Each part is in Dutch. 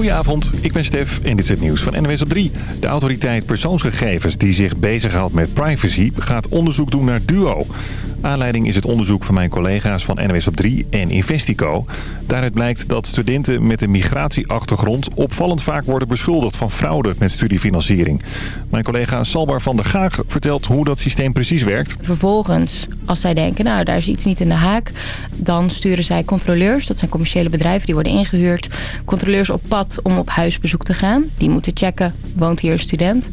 Goedenavond, ik ben Stef en dit is het nieuws van NWS op 3. De autoriteit persoonsgegevens die zich bezighoudt met privacy gaat onderzoek doen naar Duo. Aanleiding is het onderzoek van mijn collega's van NWS op 3 en Investico. Daaruit blijkt dat studenten met een migratieachtergrond opvallend vaak worden beschuldigd van fraude met studiefinanciering. Mijn collega Salbar van der Gaag vertelt hoe dat systeem precies werkt. Vervolgens, als zij denken, nou daar is iets niet in de haak, dan sturen zij controleurs, dat zijn commerciële bedrijven die worden ingehuurd, controleurs op pad om op huisbezoek te gaan. Die moeten checken, woont hier een student?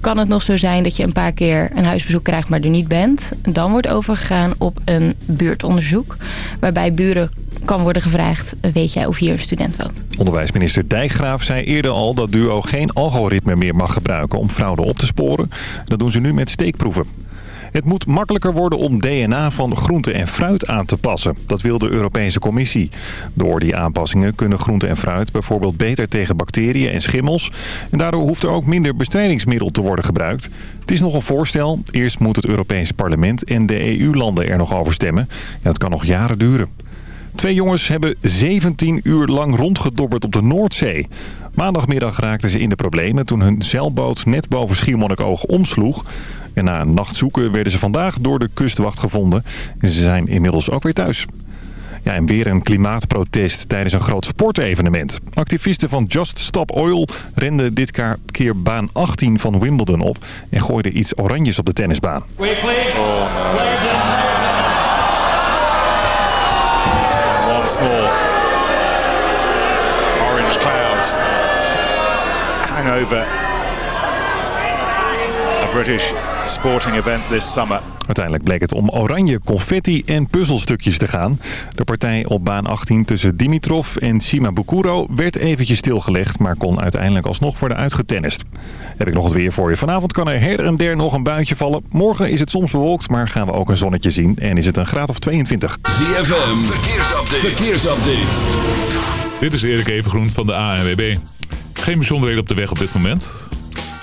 Kan het nog zo zijn dat je een paar keer een huisbezoek krijgt maar er niet bent? Dan wordt overgegaan op een buurtonderzoek, waarbij buren kan worden gevraagd, weet jij of hier een student woont? Onderwijsminister Dijkgraaf zei eerder al dat Duo geen algoritme meer mag gebruiken om fraude op te sporen. Dat doen ze nu met steekproeven. Het moet makkelijker worden om DNA van groente en fruit aan te passen. Dat wil de Europese Commissie. Door die aanpassingen kunnen groente en fruit bijvoorbeeld beter tegen bacteriën en schimmels. En daardoor hoeft er ook minder bestrijdingsmiddel te worden gebruikt. Het is nog een voorstel. Eerst moet het Europese parlement en de EU-landen er nog over stemmen. En dat kan nog jaren duren. Twee jongens hebben 17 uur lang rondgedobberd op de Noordzee. Maandagmiddag raakten ze in de problemen toen hun zeilboot net boven Schiermonnikoog omsloeg. En na een nacht zoeken werden ze vandaag door de kustwacht gevonden. En ze zijn inmiddels ook weer thuis. Ja, en weer een klimaatprotest tijdens een groot sportevenement. Activisten van Just Stop Oil renden dit keer baan 18 van Wimbledon op... en gooiden iets oranjes op de tennisbaan. Once more. Orange clouds hang over a British sporting event this summer. Uiteindelijk bleek het om oranje confetti en puzzelstukjes te gaan. De partij op baan 18 tussen Dimitrov en Sima Bukuro werd eventjes stilgelegd... maar kon uiteindelijk alsnog worden uitgetennist. Heb ik nog het weer voor je. Vanavond kan er her en der nog een buitje vallen. Morgen is het soms bewolkt, maar gaan we ook een zonnetje zien. En is het een graad of 22. ZFM, verkeersupdate. verkeersupdate. Dit is Erik Evengroen van de ANWB. Geen bijzonderheden op de weg op dit moment...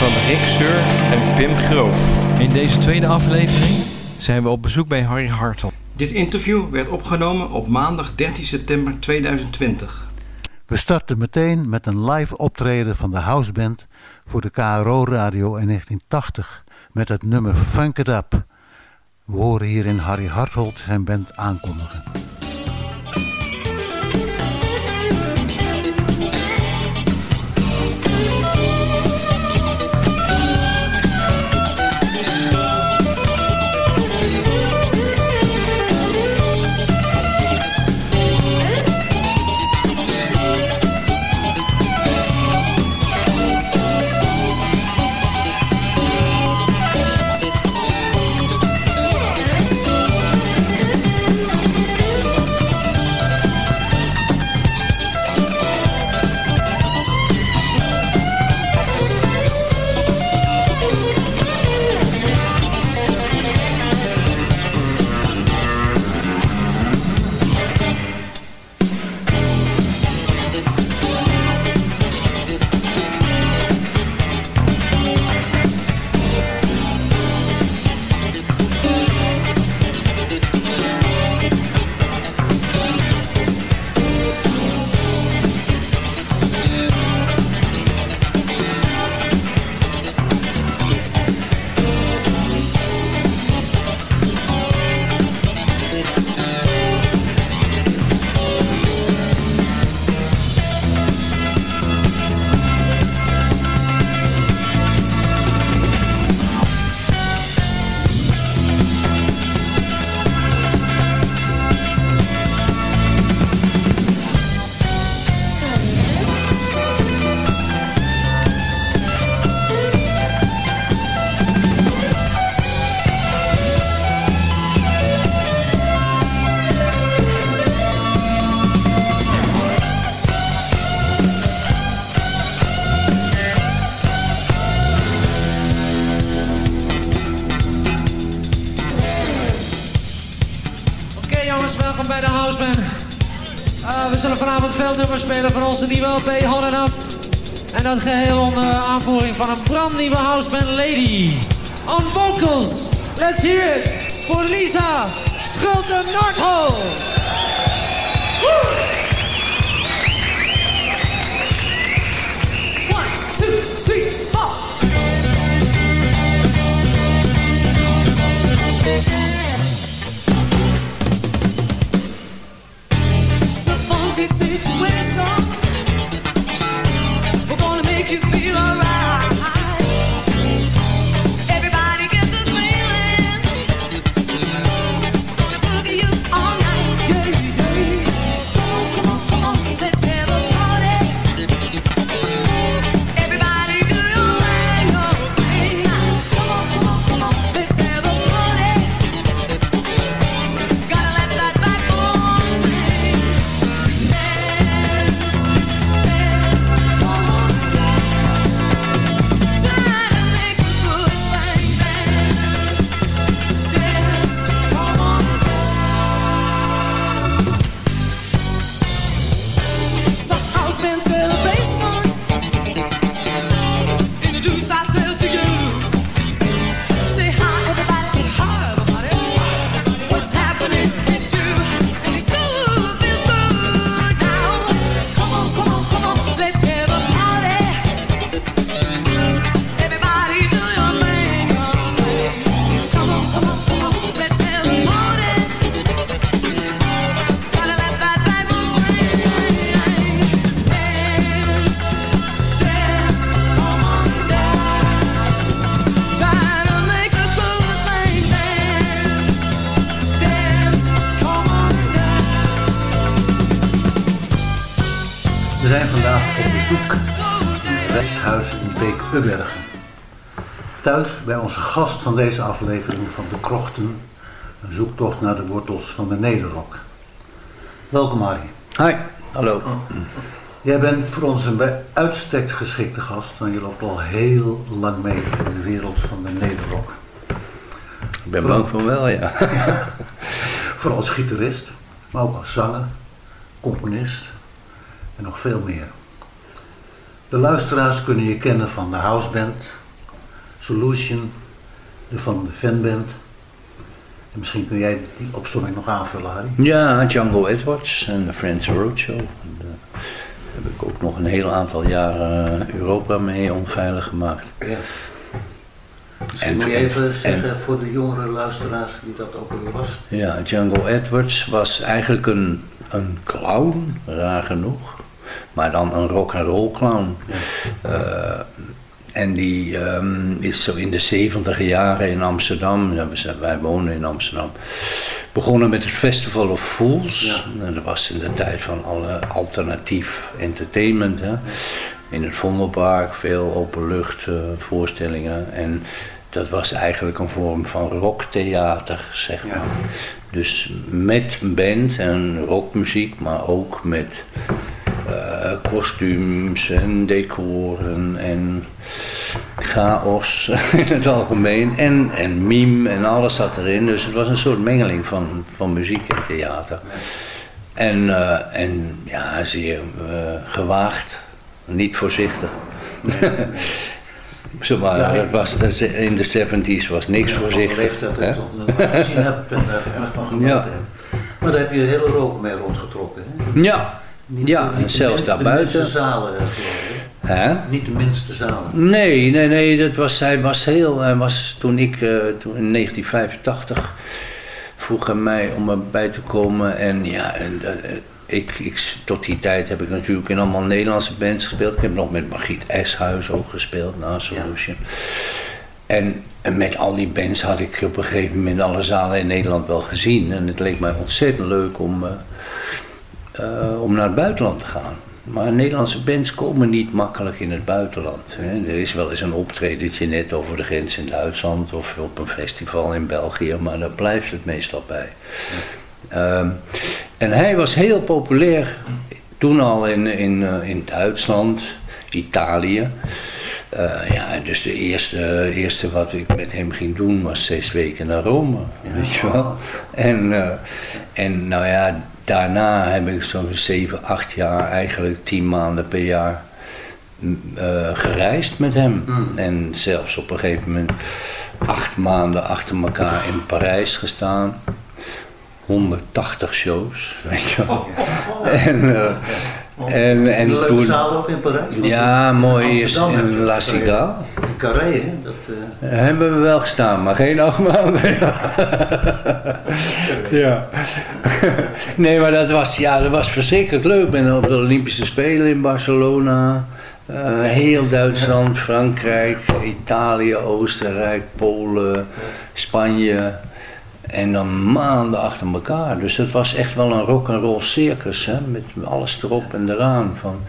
van Rick Seur en Pim Groof. In deze tweede aflevering zijn we op bezoek bij Harry Hartel. Dit interview werd opgenomen op maandag 13 september 2020. We starten meteen met een live optreden van de houseband voor de KRO Radio in 1980 met het nummer Funk It Up. We horen hierin Harry Harthold zijn band aankondigen. Nummers spelen van onze nieuwe LP Hot Enough. En dat geheel onder aanvoering van een brandnieuwe houseband Lady. On vocals, let's hear it voor Lisa Schulte-Noordhol. One, two, three, four. Onze gast van deze aflevering van De Krochten, een zoektocht naar de wortels van de Nederrok. Welkom Harry. Hi, hallo. Jij bent voor ons een bij uitstek geschikte gast, want je loopt al heel lang mee in de wereld van de Nederrok. Ik ben bang van wel, ja. Vooral als gitarist, maar ook als zanger, componist en nog veel meer. De luisteraars kunnen je kennen van de houseband, Solution, de van de fanband. En misschien kun jij die opzomming nog aanvullen, Harry. Ja, Django Edwards en de Friends Roadshow. En, eh, heb ik ook nog een heel aantal jaren eh, Europa mee onveilig gemaakt. Ja. Misschien moet je even zeggen voor de jongere luisteraars wie dat ook alweer was. Ja, Django Edwards was eigenlijk een, een clown, raar genoeg. Maar dan een rock and roll clown. Eh, en die ehm, is zo in de 70 jaren in Amsterdam, ja, wij wonen in Amsterdam, begonnen met het Festival of Fools. En dat was in de tijd van alle alternatief entertainment. Hè. In het Vondelpark, veel openlucht eh, voorstellingen. En dat was eigenlijk een vorm van rocktheater, zeg maar. Dus met een band en rockmuziek, maar ook met eh, kostuums en decoren en chaos in het algemeen. En, en mime en alles zat erin. Dus het was een soort mengeling van, van muziek en theater. En, eh, en ja, zeer eh, gewaagd, niet voorzichtig. Zo maar, Ja, ik- het was, dat- in de 70s was niks voorzichtig. leeftijd hè? dat ik toch nog gezien heb en daar erg van genoten Ja. heb. Maar daar heb je heel Europa mee rondgetrokken. Hè? Ja, ja niet en zelfs daarbuiten. De minste zalen, eh. Hè? Niet de minste zalen. Nee, nee, nee, dat was, hij was heel, hij was toen ik, eh, toen in 1985, vroeg hij mij om erbij te komen en ja, en, eh, ik, ik, tot die tijd heb ik natuurlijk in allemaal Nederlandse bands gespeeld. Ik heb nog met Margriet Eshuis ook gespeeld, na Solution. En, en met al die bands had ik op een gegeven moment alle zalen in Nederland wel gezien. En het leek mij ontzettend leuk om, eh, om naar het buitenland te gaan. Maar Nederlandse bands komen niet makkelijk in het buitenland. Hè. Er is wel eens een optredentje net over de grens in Duitsland of op een festival in België, maar daar blijft het meestal bij. Ehm, en hij was heel populair toen al in, in, eh, in Duitsland, Italië. Eh, ja, dus de eerste, eerste wat ik met hem ging doen was zes weken naar Rome, weet je wel. En, en nou ja, daarna heb ik zo'n 7, 8 jaar, eigenlijk 10 maanden per jaar m, eh, gereisd met hem. En zelfs op een gegeven moment acht maanden achter elkaar in Parijs gestaan. 180 shows, weet je wel. En, eh, en, en Een leuke toen, zaal ook in Parijs? Ja, mooi is in La Carré. Cigale. In Carré, hè? Dat, eh, Hebben we wel gestaan, maar geen acht maanden. ja. nee, maar dat was, ja, dat was verschrikkelijk leuk. Ik ben op de Olympische Spelen in Barcelona. eh, heel Duitsland, Frankrijk, Italië, Oostenrijk, Polen, Spanje. En dan maanden achter elkaar. Dus het was echt wel een rock'n'roll circus. Hè? Met alles erop en eraan. Van.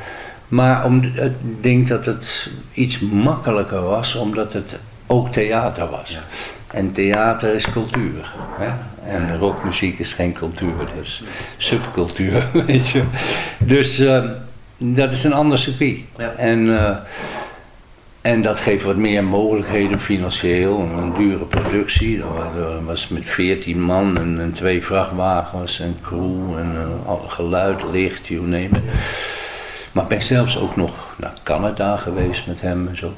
Maar om, ik denk dat het iets makkelijker was, omdat het ook theater was. En theater is cultuur. Hè? En rockmuziek is geen cultuur, dus subcultuur, weet je. Dus eh, dat is een ander circuit. En, eh, en dat geeft wat meer mogelijkheden financieel. Een dure productie. Dat wa- dat was met 14 man en, en twee vrachtwagens en crew en eh, geluid, licht, you name it. Maar ik ben zelfs ook nog naar Canada geweest met hem en zo.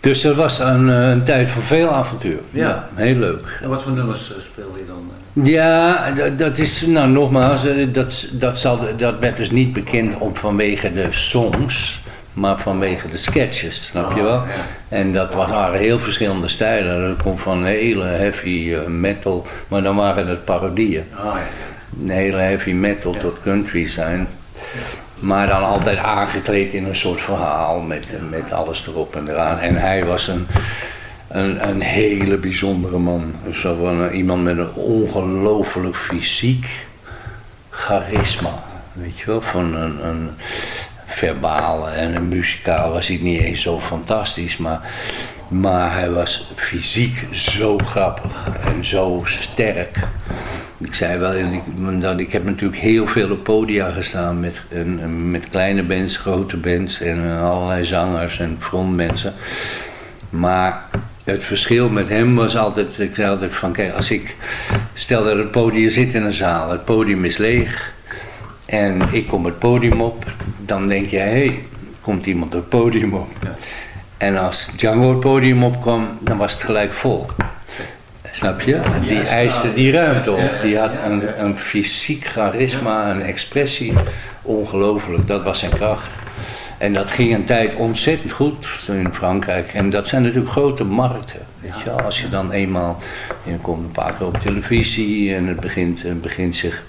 Dus dat was een, eh, een tijd van veel avontuur. Ja. heel leuk. en wat voor nummers eh, speelde je dan? Ja, dat- is, nou nogmaals, dat, dat, zal, dat werd dus niet bekend om vanwege de songs, maar vanwege de sketches, snap je wel? En dat waren heel verschillende stijlen. Dat komt van hele heavy eh, metal, maar dan waren het parodieën. Ah. Een hele heavy metal tot country zijn. Maar dan altijd aangekleed in een soort verhaal met, met alles erop en eraan. En hij was een, een, een hele bijzondere man. Zo eh, iemand met een ongelooflijk fysiek charisma. Weet je wel, van een, een verbaal en muzikaal was hij niet eens zo fantastisch. Maar, maar hij was fysiek zo grappig en zo sterk. Ik zei wel, ik, ik heb natuurlijk heel veel op podia gestaan met, met kleine bands, grote bands en allerlei zangers en frontmensen. Maar het verschil met hem was altijd, ik zei altijd van kijk, als ik, stel dat het podium zit in een zaal, het podium is leeg en ik kom het podium op, dan denk je, hé, hey, komt iemand het podium op. En als Django het podium opkwam, dan was het gelijk vol. Snap je? Die eiste die ruimte op. Die had een, een fysiek charisma, een expressie. Ongelooflijk, dat was zijn kracht. En dat ging een tijd ontzettend goed in Frankrijk. En dat zijn natuurlijk grote markten. Weet je? Als je dan eenmaal, je komt een paar keer op televisie en het begint, het begint zich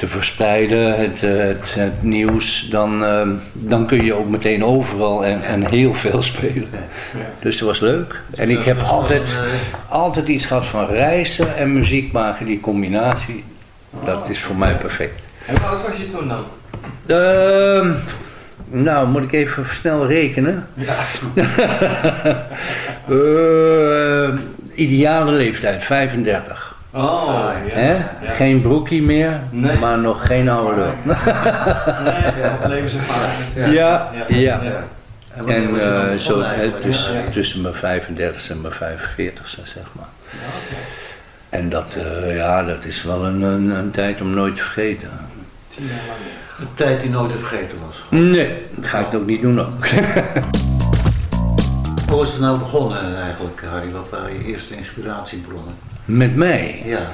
te verspreiden, het, eh, het, het nieuws, dan, eh, dan kun je ook meteen overal en, en heel veel spelen. Dus dat was leuk. En ik heb altijd, altijd iets gehad van reizen en muziek maken, die combinatie, dat is voor mij perfect. En hoe oud was je toen dan? Ehm, nou, moet ik even snel rekenen. Ja. Eh, ideale leeftijd, 35. Oh, ja. Hè? Ja. Geen broekie meer, Nee. maar nog geen oude lul. Nee, ja, levenservaring. Ja, ja. En En eh, zo, tussen, Ja. tussen mijn 35 en mijn 45, zeg maar. En dat, eh, ja, dat is wel een, een, een tijd om nooit te vergeten. Tien jaar lang. Een tijd die nooit te vergeten was. Nee, dat ga ik ook niet doen ook. Hoe is het nou begonnen eigenlijk, Harry? Wat waren je eerste inspiratiebronnen? Met mij, Ja.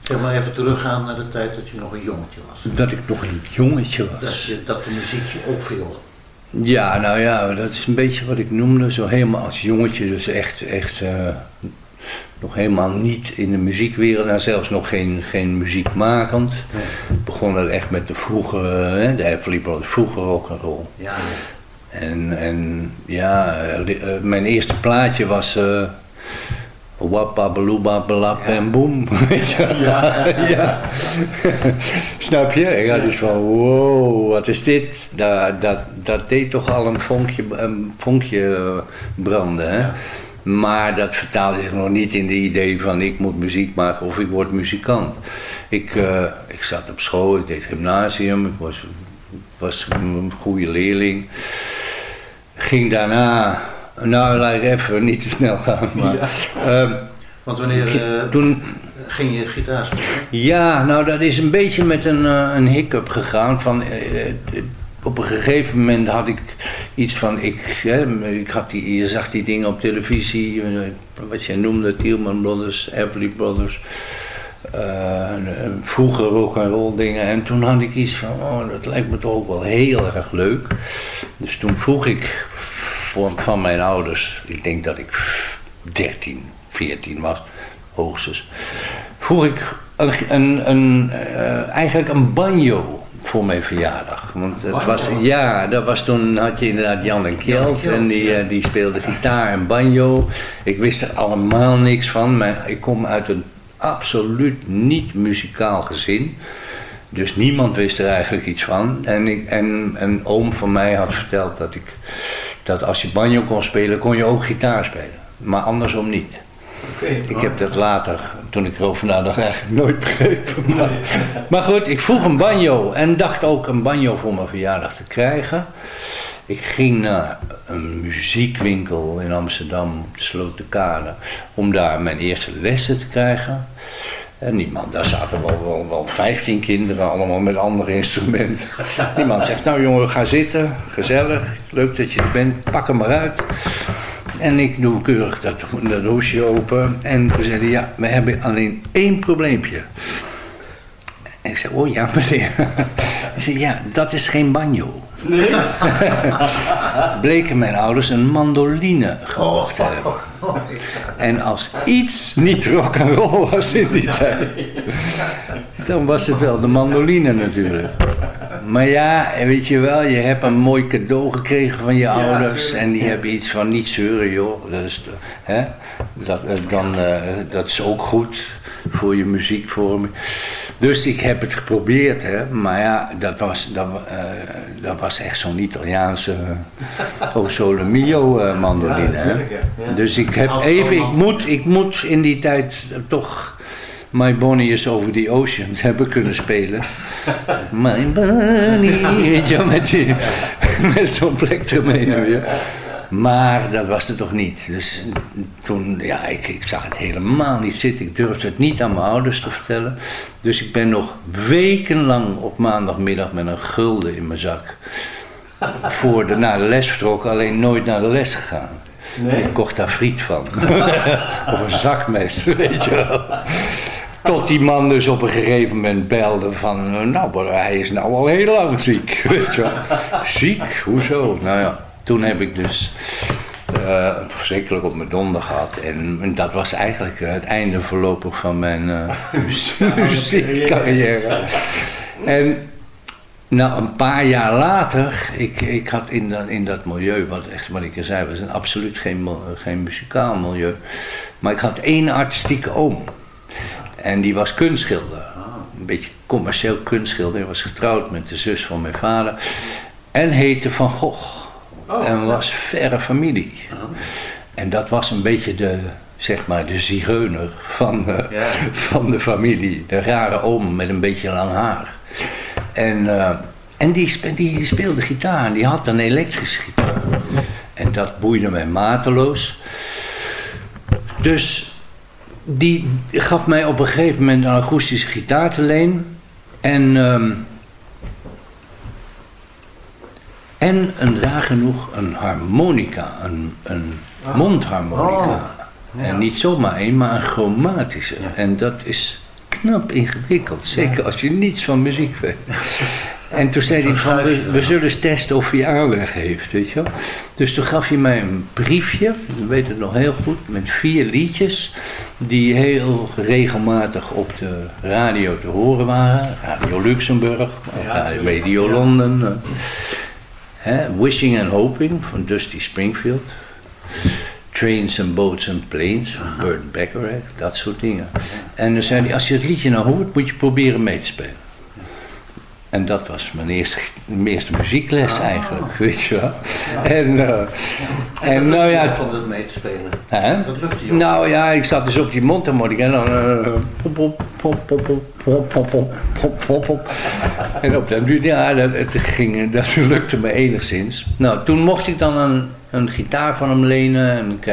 Zeg maar even teruggaan naar de tijd dat je nog een jongetje was. dat ik nog een jongetje was. Dat, je, dat de muziek je opviel. Ja, nou ja, dat is een beetje wat ik noemde, zo helemaal als jongetje, dus echt, echt eh, nog helemaal niet in de muziekwereld en zelfs nog geen, geen muziekmakend. Begon het echt met de vroege, hè, de de vroege rock'n'roll. Ja. En, en ja, eh, eh, mijn eerste plaatje was uh, Wappa beluba belap en boem. Weet je wel? Ja, ja. Snap je? Ik had iets van, wow, wat is dit? Dat, dat, dat deed toch al een vonkje, een vonkje eh, branden. Hè? Maar dat vertaalde zich nog niet in de idee van ik moet muziek maken of ik word muzikant. Ik, eh, ik zat op school, ik deed gymnasium, ik was, was een goede leerling. Ging daarna, nou laat ik even niet te snel gaan, maar... ehm, Want wanneer, eh, toen ging je gitaar spelen? Ja, nou dat is een beetje met een, eh, een hiccup gegaan. Van, eh, op een gegeven moment had ik iets van, ik, hè, ik had die, je zag die dingen op televisie, wat jij noemde, Tielman Brothers, Everly Brothers. vroeger rock and roll dingen. En toen had ik iets van, oh, dat lijkt me toch ook wel heel erg leuk. Dus toen vroeg ik voor, van mijn ouders, ik denk dat ik 13, 14 was, hoogstens, vroeg ik een, een, een, eh, eigenlijk een banjo voor mijn verjaardag. Want het was, ja, dat was toen had je inderdaad Jan en Kjeld en die, eh, die speelde gitaar en banjo. Ik wist er allemaal niks van. Mijn, ik kom uit een absoluut niet muzikaal gezin. Dus niemand wist er eigenlijk iets van. En, ik, en een oom van mij had verteld dat, ik, dat als je banjo kon spelen, kon je ook gitaar spelen. Maar andersom niet. Ik heb dat later, toen ik erover nadacht, eigenlijk nooit begrepen. Maar, maar goed, ik vroeg een banjo en dacht ook een banjo voor mijn verjaardag te krijgen. Ik ging naar een muziekwinkel in Amsterdam, de Slotenkade, om daar mijn eerste lessen te krijgen. En niemand, daar zaten wel, wel, wel 15 kinderen, allemaal met andere instrumenten. Niemand zegt, nou jongen, ga zitten, gezellig, leuk dat je er bent, pak hem maar uit. En ik doe keurig dat, dat hoesje open. En toen zeiden ja, we hebben alleen één probleempje. En ik zei, oh ja meneer. Hij zei, ja, dat is geen banjo. Nee? Bleken mijn ouders een mandoline gekocht te hebben. En als iets niet rock and roll was in die tijd, dan was het wel de mandoline natuurlijk. Maar ja, weet je wel, je hebt een mooi cadeau gekregen van je ouders en die hebben iets van niet zeuren joh. Dat is, hè? Dat, eh, dan, eh, dat is ook goed voor je muziekvorming. Dus ik heb het geprobeerd, hè? maar ja, dat was, dat, eh, dat was echt zo'n Italiaanse uh, O Sole Mio eh, mandoline. hè? Dus ik heb even, ik moet, ik moet in die tijd toch My Bonnie is Over the Ocean hebben kunnen spelen. My Bonnie, weet je met, die- met zo'n plek ermee. ja. Maar dat was het toch niet. Dus toen, ja, ik, ik zag het helemaal niet zitten. Ik durfde het niet aan mijn ouders te vertellen. Dus ik ben nog wekenlang op maandagmiddag met een gulden in mijn zak. Voor de, naar de les vertrokken, alleen nooit naar de les gegaan. Ik kocht daar friet van. of een zakmes, weet je wel. Tot die man dus op een gegeven moment belde van... Nou, hij is nou al heel lang ziek. Weet je wel. Ziek? Hoezo? Nou ja, toen heb ik dus eh, verschrikkelijk op mijn donder gehad. En, en dat was eigenlijk eh, het einde voorlopig van mijn muzie- muziekcarrière. En nou, een paar jaar later, ik, ik had in dat, in dat milieu, wat, echt, wat ik er zei, was een absoluut geen, geen muzikaal milieu. Maar ik had één artistieke oom. En die was kunstschilder. Een beetje commercieel kunstschilder. Hij was getrouwd met de zus van mijn vader. En heette Van Gogh. En was verre familie. En dat was een beetje de, zeg maar, de zigeuner van, eh, van de familie. De rare oom met een beetje lang haar. En, eh, en die speelde gitaar en die had een elektrische gitaar. En dat boeide mij mateloos. Dus die gaf mij op een gegeven moment een akoestische gitaar te leen. En, ehm, en een raar genoeg een harmonica, een, een mondharmonica. En niet zomaar één, maar een chromatische. En dat is knap ingewikkeld, zeker als je niets van muziek weet. En toen zei hij van, we, we zullen eens testen of hij aanleg heeft, weet je wel. Dus toen gaf hij mij een briefje, ik weet het nog heel goed, met vier liedjes die heel regelmatig op de radio te horen waren. Radio Luxemburg, Radio Londen, eh, hè, Wishing and Hoping van Dusty Springfield. Trains and Boats and Planes van Burt Bacharach, dat soort dingen. En dan zei hij, als je het liedje nou hoort, moet je proberen mee te spelen. En dat was mijn eerste, eerste muziekles eigenlijk, weet je wel. En, uh, ja. en, nou ja... om dat mee te spelen? Hè? Dat lukte Nou ja, ik zat dus op die mondharmonica en dan... En op dat duur, ja, dat, het ging, dat lukte me enigszins. Nou, toen mocht ik dan een, een gitaar van hem lenen en ik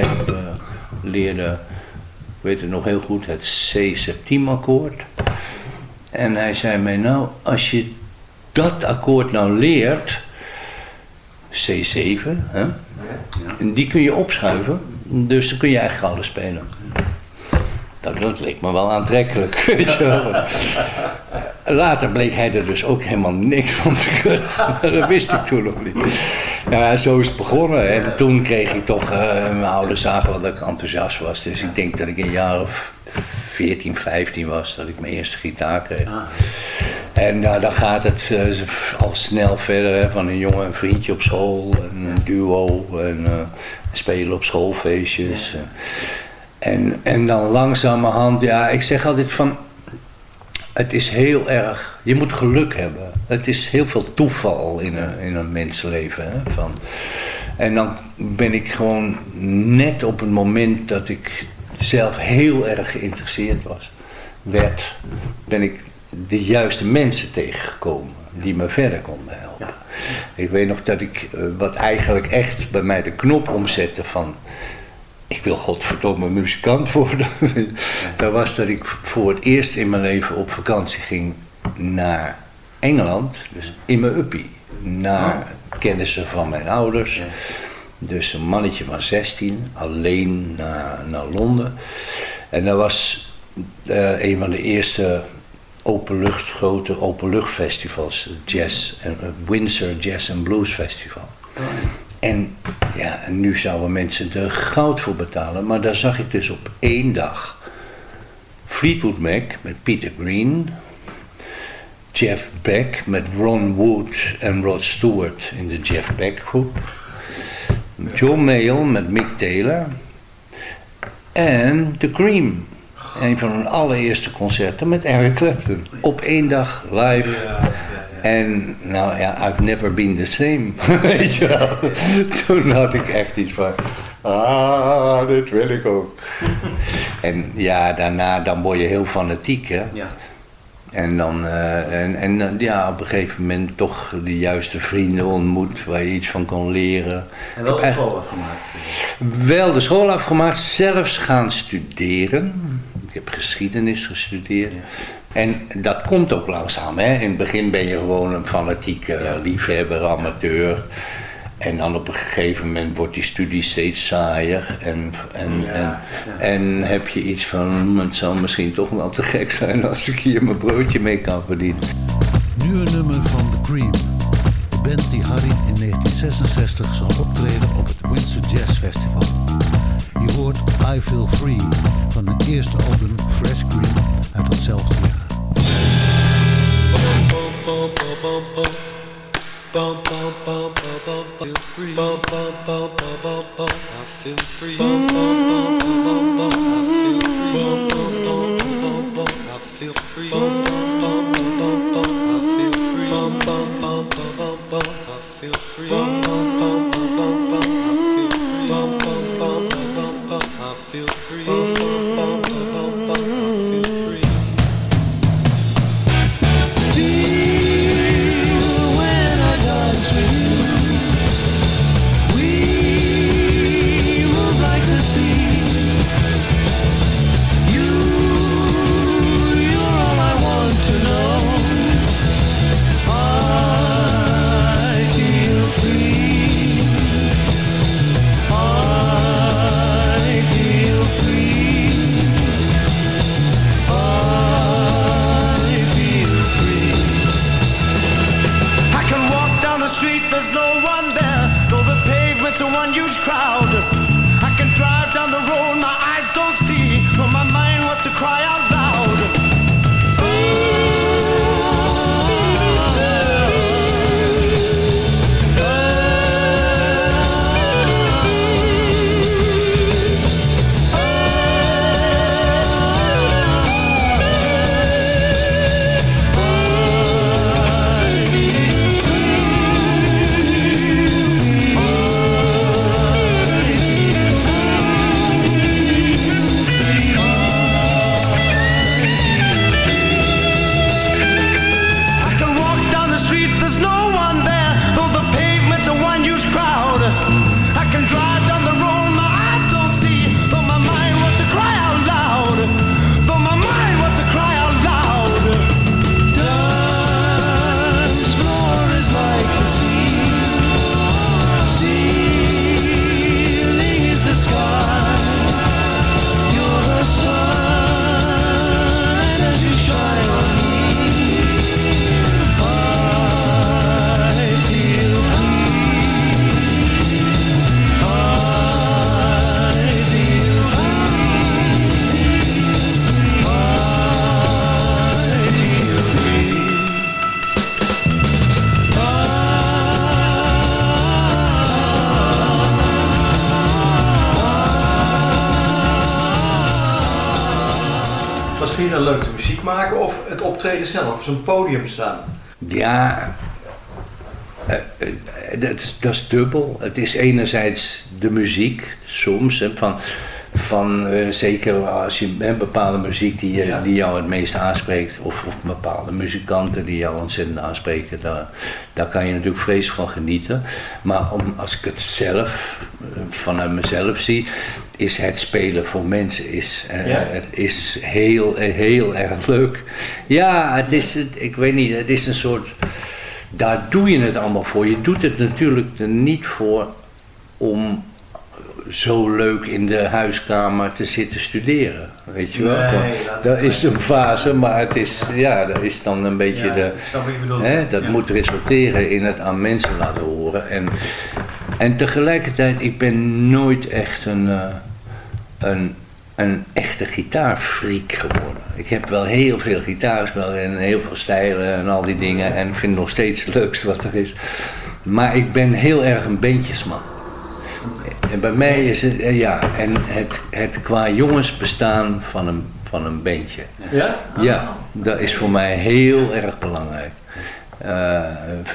leerde, ik weet het nog heel goed, het C-septiemakkoord. En hij zei mij, nou, als je dat akkoord nou leert, C7, hè, en die kun je opschuiven, dus dan kun je eigenlijk alles spelen. Dat, dat leek me wel aantrekkelijk, weet je wel. Later bleek hij er dus ook helemaal niks van te kunnen. dat wist ik toen nog niet. Nou ja, zo is het begonnen. En toen kreeg ik toch, eh, mijn ouders zagen wel dat ik enthousiast was. Dus ik denk dat ik een jaar of 14, 15 was, dat ik mijn eerste gitaar kreeg. En nou, dan gaat het eh, al snel verder, hè, van een jongen een vriendje op school, en een duo, en eh, spelen op schoolfeestjes. En, en dan langzamerhand, ja, ik zeg altijd van, het is heel erg, je moet geluk hebben. Het is heel veel toeval in een, in een mensenleven. Hè, van. En dan ben ik gewoon net op het moment dat ik zelf heel erg geïnteresseerd was, werd, ben ik de juiste mensen tegengekomen die me verder konden helpen. Ik weet nog dat ik, eh, wat eigenlijk echt bij mij de knop omzette van, ik wil godverdomme muzikant worden. dat was dat ik voor het eerst in mijn leven op vakantie ging naar Engeland, dus in mijn uppie, naar kennissen van mijn ouders. Dus een mannetje van 16, alleen naar, naar Londen. En dat was eh, een van de eerste openlucht, grote openluchtfestivals, jazz, en, eh, Windsor Jazz and Blues Festival. En ja, en nu zouden mensen er goud voor betalen, maar daar zag ik dus op één dag Fleetwood Mac met Peter Green, Jeff Beck met Ron Wood en Rod Stewart in de Jeff Beck groep, John Mayall met Mick Taylor en The Cream. Een van hun allereerste concerten met Eric Clapton. Op één dag live. En nou ja, I've never been the same. Weet je wel. Toen had ik echt iets van. Ah, dit wil ik ook. En ja, daarna dan word je heel fanatiek, hè. Ja. En dan, eh, en, en eh, ja, op een gegeven moment toch de juiste vrienden ontmoet waar je iets van kon leren. En wel de school afgemaakt. Wel de school afgemaakt, zelfs gaan studeren. Ik heb geschiedenis gestudeerd. En dat komt ook langzaam. Hè? In het begin ben je gewoon een fanatieke liefhebber, amateur. En dan op een gegeven moment wordt die studie steeds saaier. En, en, en, en heb je iets van, "Hm, het zal misschien toch wel te gek zijn als ik hier mijn broodje mee kan verdienen. Nu een nummer van The Cream. De band die Harry in 1966 zal optreden op het Windsor Jazz Festival. Je hoort I Feel Free van hun eerste album Fresh Cream uit hetzelfde jaar. Zo'n podium staan? Ja, eh, eh, dat, is, dat is dubbel. Het is enerzijds de muziek, soms, hè, van, van eh, zeker als je bepaalde muziek die, die jou het meest aanspreekt, of, of bepaalde muzikanten die jou ontzettend aanspreken, daar, daar kan je natuurlijk vreselijk van genieten. Maar om, als ik het zelf, eh, vanuit mezelf zie, is het spelen voor mensen is, eh, Ja? het is heel, heel erg leuk. Ja, het is, het, ik weet niet, het is een soort daar doe je het allemaal voor. Je doet het natuurlijk er niet voor om zo leuk in de huiskamer te zitten studeren. Weet je wel? Nee, dat- dat is een fase, maar het is, ja, dat is dan een beetje Ja, de. Hè, dat Ja. moet resulteren in het aan mensen laten horen. En, en tegelijkertijd, ik ben nooit echt een, eh, een, een echte gitaarfreak geworden. Ik heb wel heel veel gitaar gespeeld en heel veel stijlen en al die dingen. En ik vind nog steeds het leukste wat er is. Maar ik ben heel erg een bandjesman. En bij mij is het, eh, ja, en het, het qua jongens bestaan van een, van een bandje. Ja? Ja, dat is voor mij heel erg belangrijk. Eh,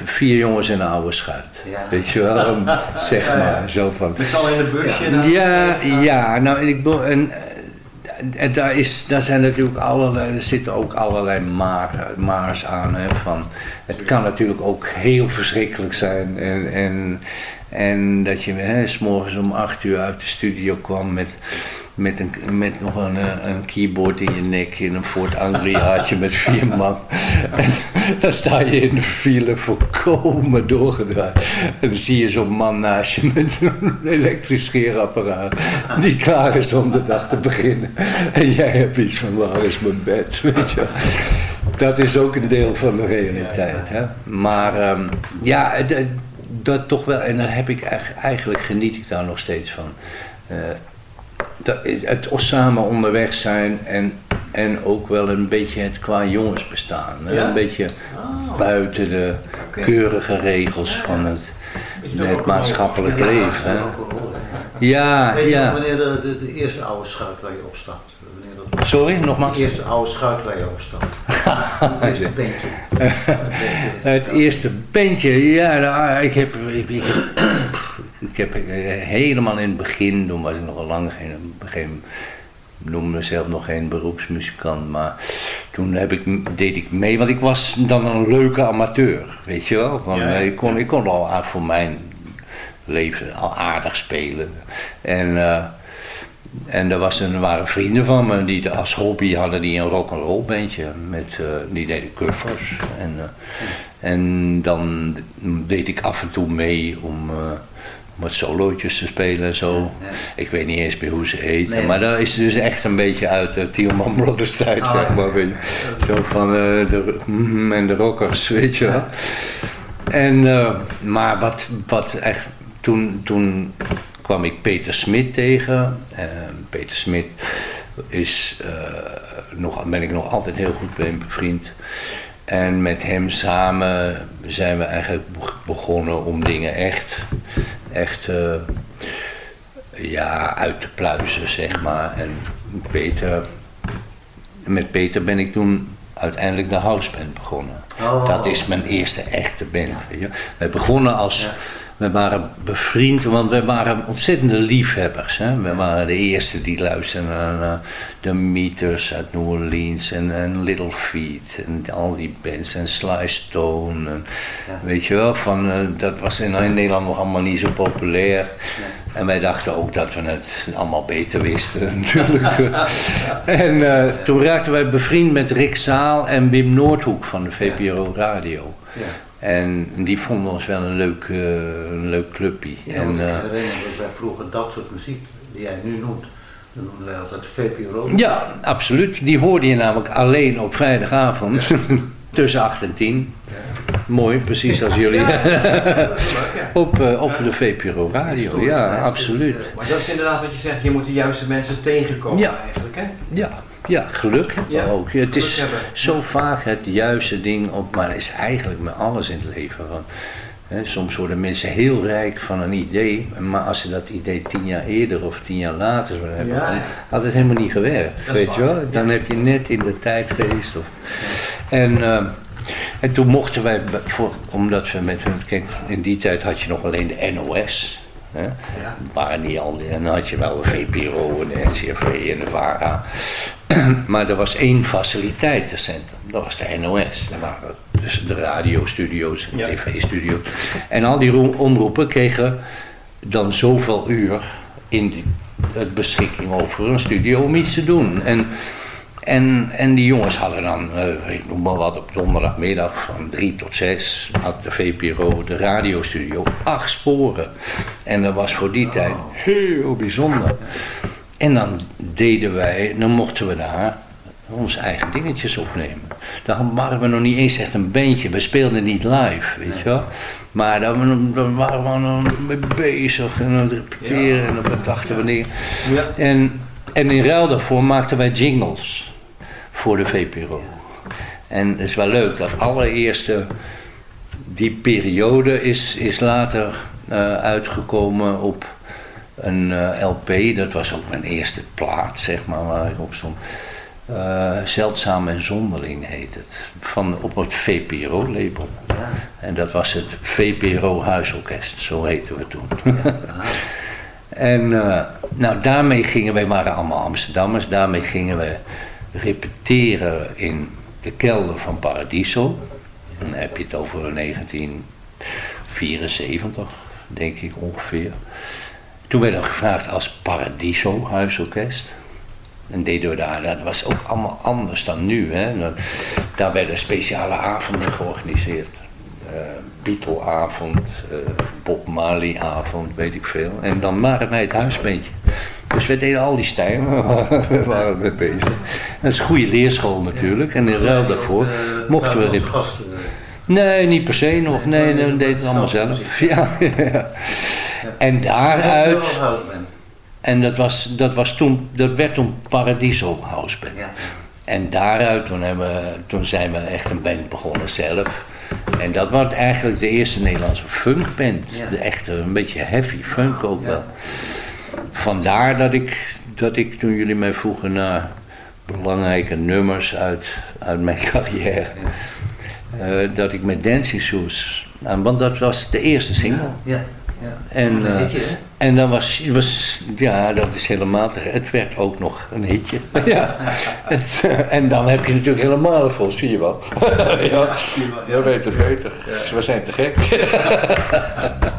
vier jongens en een oude schuit. Weet je wel, zeg maar. Zo van. Met z'n allen in de busje. Ja, ja, nou, ik, en, eh, en daar, is, daar zijn natuurlijk allerlei, er zitten ook allerlei maar, maars aan. Hè, van, het kan natuurlijk ook heel verschrikkelijk zijn. En, en, en dat je hè, s morgens om acht uur uit de studio kwam met, met, een, met nog een, eh, een keyboard in je nek in een Ford Angliaatje met vier man. En dan sta je in de file volkomen doorgedraaid. En dan zie je zo'n man naast je met een elektrisch scheerapparaat. Die klaar is om de dag te beginnen. En jij hebt iets van waar is mijn bed, weet je. Dat is ook een deel van de realiteit. Hè? Maar ehm, ja, dat toch wel. En daar heb ik eigenlijk, eigenlijk geniet ik daar nog steeds van. Eh, het samen onderweg zijn en, en ook wel een beetje het qua jongens bestaan. Ja? Een beetje buiten de keurige regels van het, het maatschappelijk leven. Hè. Ja, Weet je nog ja. wanneer de, de, de eerste oude schuit waar je op stapt? Dat? Sorry, nogmaals? De eerste oude schuit waar je op stapt. Het eerste bandje. Het eerste bandje, ja, nou, ik heb, ik, ik, ik heb eh, helemaal in het begin, toen was ik nog lang geen, geen noemde mezelf nog geen beroepsmuzikant, maar toen heb ik, deed ik mee, want ik was dan een leuke amateur, weet je wel. Ja, ja. Ik, kon, ik kon al aardig voor mijn leven al aardig spelen. En, eh, en er, was een, waren vrienden van me die de- als hobby hadden die een rock'n'roll bandje. Met, eh, die deden covers. En, eh, en dan deed ik af en toe mee eh, om wat solootjes te spelen en zo. Ik weet niet eens meer hoe ze heten. Nee. Maar dat is dus echt een beetje uit de Tielman Brothers tijd, Ah, zeg maar. Weet je. Zo van eh, de, en de rockers, weet je wel. En, eh, maar wat, wat echt, toen, toen kwam ik Peter Smit tegen. En Peter Smit is, eh, nog, ben ik nog altijd heel goed mee bevriend. En met hem samen zijn we eigenlijk be- begonnen om dingen echt, echt eh, ja, uit te pluizen, zeg maar. En Peter, met Peter ben ik toen uiteindelijk de houseband begonnen. Oh. Dat is mijn eerste echte band. Weet je. We begonnen als, we waren bevriend, want we waren ontzettende liefhebbers. Hè. We waren de eerste die luisterden naar de Meters uit New Orleans en, en Little Feet en al die bands en Sly Stone. En, Weet je wel, van, eh, dat was in, in Nederland nog allemaal niet zo populair. En wij dachten ook dat we het allemaal beter wisten natuurlijk. en eh, toen raakten wij bevriend met Rick Zaal en Wim Noordhoek van de VPRO Radio. En die vonden ons wel een leuk, eh, een leuk clubje. Ja, en, ik eh, herinner me dat wij vroeger dat soort muziek, die jij nu noemt, dat noemden wij altijd VPRO. ja, absoluut. Die hoorde je namelijk alleen op vrijdagavond. Tussen 8 en 10. Mooi, precies als jullie. Op, eh, op de VPRO Radio, ja, absoluut. Maar dat is inderdaad wat je zegt, je moet de juiste mensen tegenkomen Ja. eigenlijk, hè? Ja, ja geluk hebben Ja, ook. Het is hebben. zo vaak het juiste ding op, maar het is eigenlijk met alles in het leven. Van, Hè, soms worden mensen heel rijk van een idee, maar als ze dat idee tien jaar eerder of tien jaar later zouden hebben, Ja. dan had het helemaal niet gewerkt. Dat Weet je wel? Dan heb je net in de tijd geweest. Of, en, eh, en toen mochten wij, voor, omdat we met hun, kijk, in die tijd had je nog alleen de NOS. Hè? Waren niet al, die- en dan had je wel de VPRO en de NCRV en de VARA. maar er was één faciliteitencentrum, dat was de NOS. Daar waren dus de radiostudio's en tv-studio's. En al die ro- omroepen kregen dan zoveel uur in die, het beschikking over een studio om iets te doen. En, en, en die jongens hadden dan, eh, ik noem maar wat, op donderdagmiddag van drie tot zes had de VPRO, de radiostudio, acht sporen. En dat was voor die tijd heel bijzonder. En dan deden wij, dan mochten we daar onze eigen dingetjes opnemen. Dan waren we nog niet eens echt een bandje, we speelden niet live, weet je wel. Maar dan, dan waren we dan mee bezig en het repeteren en dan bedachten we dingen. En, en in ruil daarvoor maakten wij jingles voor de VPRO. En het is wel leuk, dat allereerste, die periode is, is later eh, uitgekomen op een eh, LP. Dat was ook mijn eerste plaat, zeg maar, waar ik op stond. Eh, Zeldzaam en Zonderling heet het. Van, op het VPRO-label. En dat was het VPRO Huisorkest, zo heten we toen. en eh, nou, daarmee gingen wij, waren allemaal Amsterdammers, daarmee gingen we repeteren in de kelder van Paradiso. Dan heb je het over 1974, denk ik ongeveer. Toen werden we gevraagd als Paradiso Huisorkest. En deden we daar, dat was ook allemaal anders dan nu. Hè. Daar werden speciale avonden georganiseerd. Eh Beatle-avond, eh, Bob Marley-avond, weet ik veel. En dan waren wij het huisbeentje. Dus we deden al die stijlen, we waren mee bezig. Dat is een goede leerschool natuurlijk. En in ruil daarvoor mochten we... Gasten. Nee, niet per se nog. Nee, nee we deden het allemaal zelf. Ja, ja. En daaruit... En dat, was, dat, was toen, dat werd toen Paradiso House Band. En daaruit, toen, hebben we, toen zijn we echt een band begonnen zelf. En dat was eigenlijk de eerste Nederlandse funkband. De echte, een beetje heavy funk ook wel. Vandaar dat ik, dat ik toen jullie mij vroegen naar belangrijke nummers uit, uit mijn carrière. eh, dat ik met Dancing Shoes, nou, want dat was de eerste single. Ja, ja. En, hitje, hè? en dan was, was, ja, dat is helemaal te Het werd ook nog een hitje. ja. Het, eh, en dan heb je natuurlijk helemaal een vol, zie je wel. ja, jij weet het beter. We zijn te gek.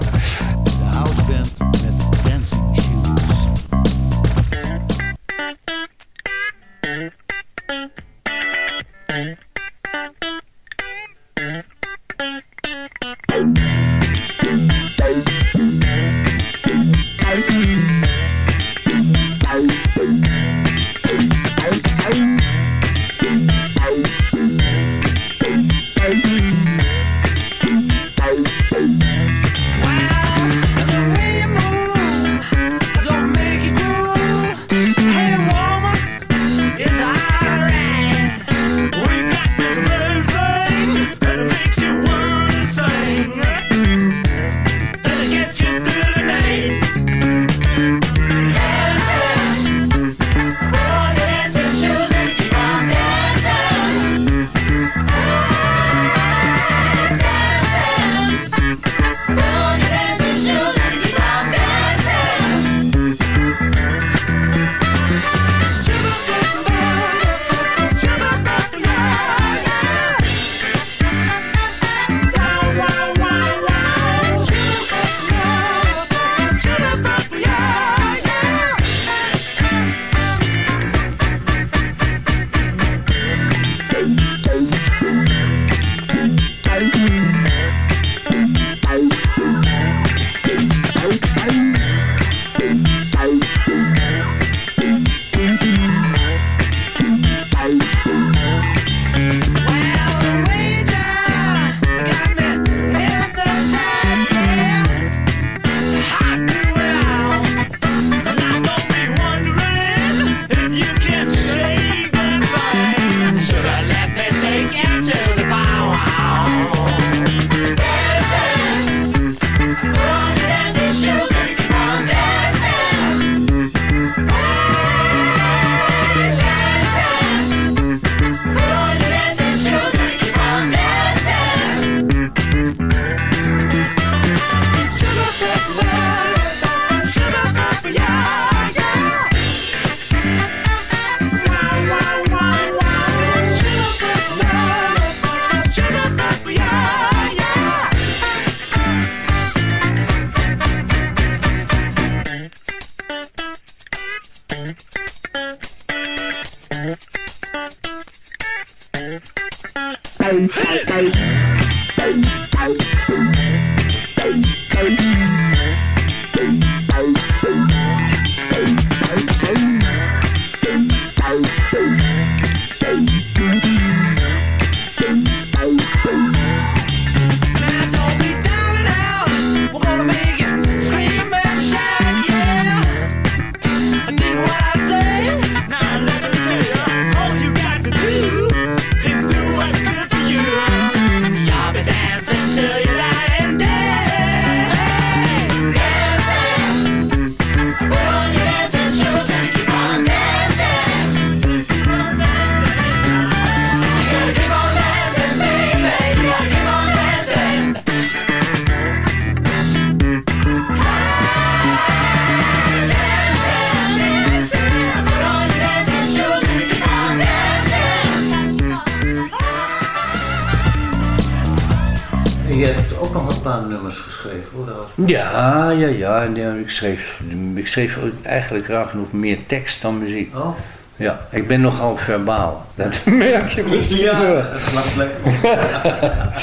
Dat Ja, ja, ja. En ja, ik, schreef, ik schreef eigenlijk graag genoeg meer tekst dan muziek. Oh. Ja, ik ben nogal verbaal. Dat merk je misschien Ja, wel. mag lekker.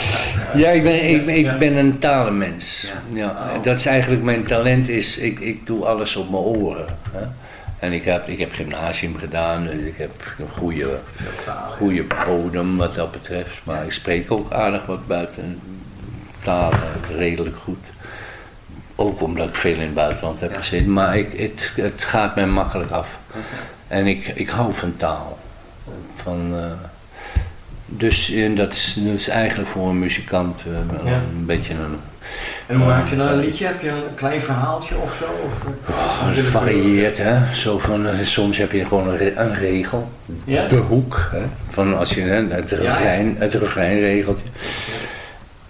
Ja, ik ben, ik, ik ben een talenmens. Ja. Oh. Dat is eigenlijk mijn talent is, ik, ik doe alles op mijn oren. Hè. En ik heb, ik heb gymnasium gedaan, dus ik heb een goede, goede bodem wat dat betreft. Maar ik spreek ook aardig wat buiten talen, redelijk goed. Ook omdat ik veel in het buitenland heb gezeten, maar ik, het, het gaat mij makkelijk af. En ik, ik hou van taal. Van, eh, dus en dat, is, dat is eigenlijk voor een muzikant eh, Ja. een beetje een... En hoe maak je dan een liedje? Heb je een klein verhaaltje of zo? Of, eh, Oh, het varieert, hè. Zo van, eh, soms heb je gewoon een, re- een regel. Ja? De hoek, hè. Van als je hè, het refrein, het refreinregeltje.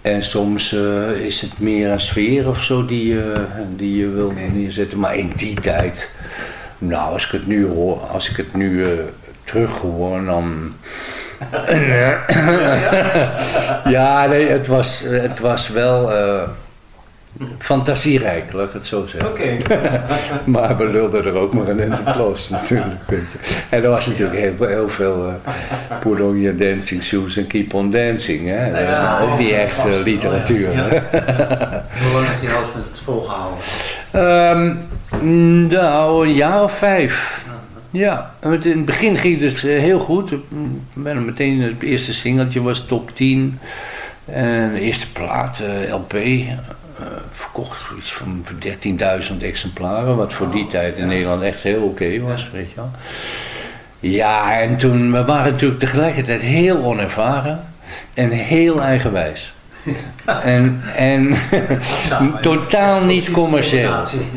En soms eh, is het meer een sfeer of zo die, je die je wil neerzetten. Maar in die tijd, nou als ik het nu hoor, als ik het nu eh, terug hoor, dan... ja, nee, het was, het was wel eh, fantasierijk, laat ik het zo zeggen. Oké. maar we lulden er ook maar een in de plas natuurlijk. Weet je. En er was natuurlijk heel, heel veel uh, Put on your dancing shoes and keep on dancing. Hè? Ja, ook niet ja, echt eh, vast. literatuur. Oh. Hoe lang heeft die house met het volgehouden? Ehm, nou, een jaar of vijf. Ja, in het begin ging het dus eh, heel goed. Ik ben meteen het eerste singeltje was top 10. En de eerste plaat, LP, verkocht iets van 13.000 exemplaren. Wat voor die tijd in Nederland echt heel oké was, weet je wel. Ja, en toen, we waren natuurlijk tegelijkertijd heel onervaren en heel eigenwijs. En, en totaal niet commercieel.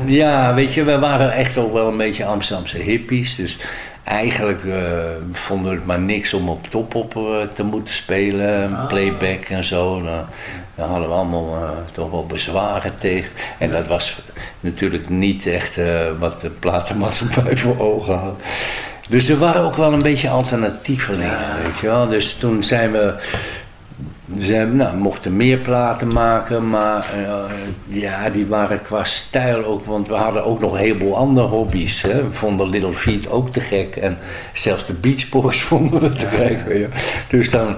Ja, weet je, we waren echt ook wel een beetje Amsterdamse hippies. Dus eigenlijk eh, vonden we het maar niks om op top op eh, te moeten spelen. Playback en zo. Nou, daar hadden we allemaal eh, toch wel bezwaren tegen. En dat was natuurlijk niet echt eh, wat de platenmaatschappij voor ogen had. Dus er waren ook wel een beetje alternatievelingen, weet je wel. Dus toen zijn we ze nou, mochten meer platen maken, maar eh, ja, die waren qua stijl ook, want we hadden ook nog een heleboel andere hobby's. Hè. We vonden Little Feet ook te gek en zelfs de Beach Boys vonden we te gek. Dus dan,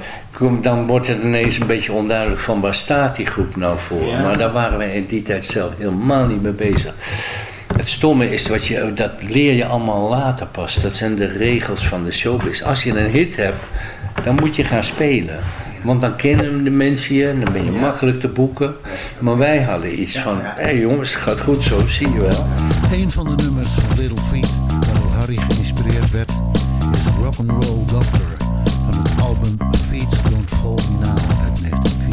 dan wordt het ineens een beetje onduidelijk van waar staat die groep nou voor. Ja. Maar daar waren we in die tijd zelf helemaal niet mee bezig. Het stomme is, wat je, dat leer je allemaal later pas. Dat zijn de regels van de showbiz. Als je een hit hebt, dan moet je gaan spelen. Want dan kennen de mensen je en dan ben je makkelijk te boeken. Maar wij hadden iets van, hé hey jongens, het gaat goed zo, zie je wel. Een van de nummers van Little Feat waardoor Harry geïnspireerd werd is Rock'n'Roll Doctor van het album Feet Don't Fall Me Now uit 1974.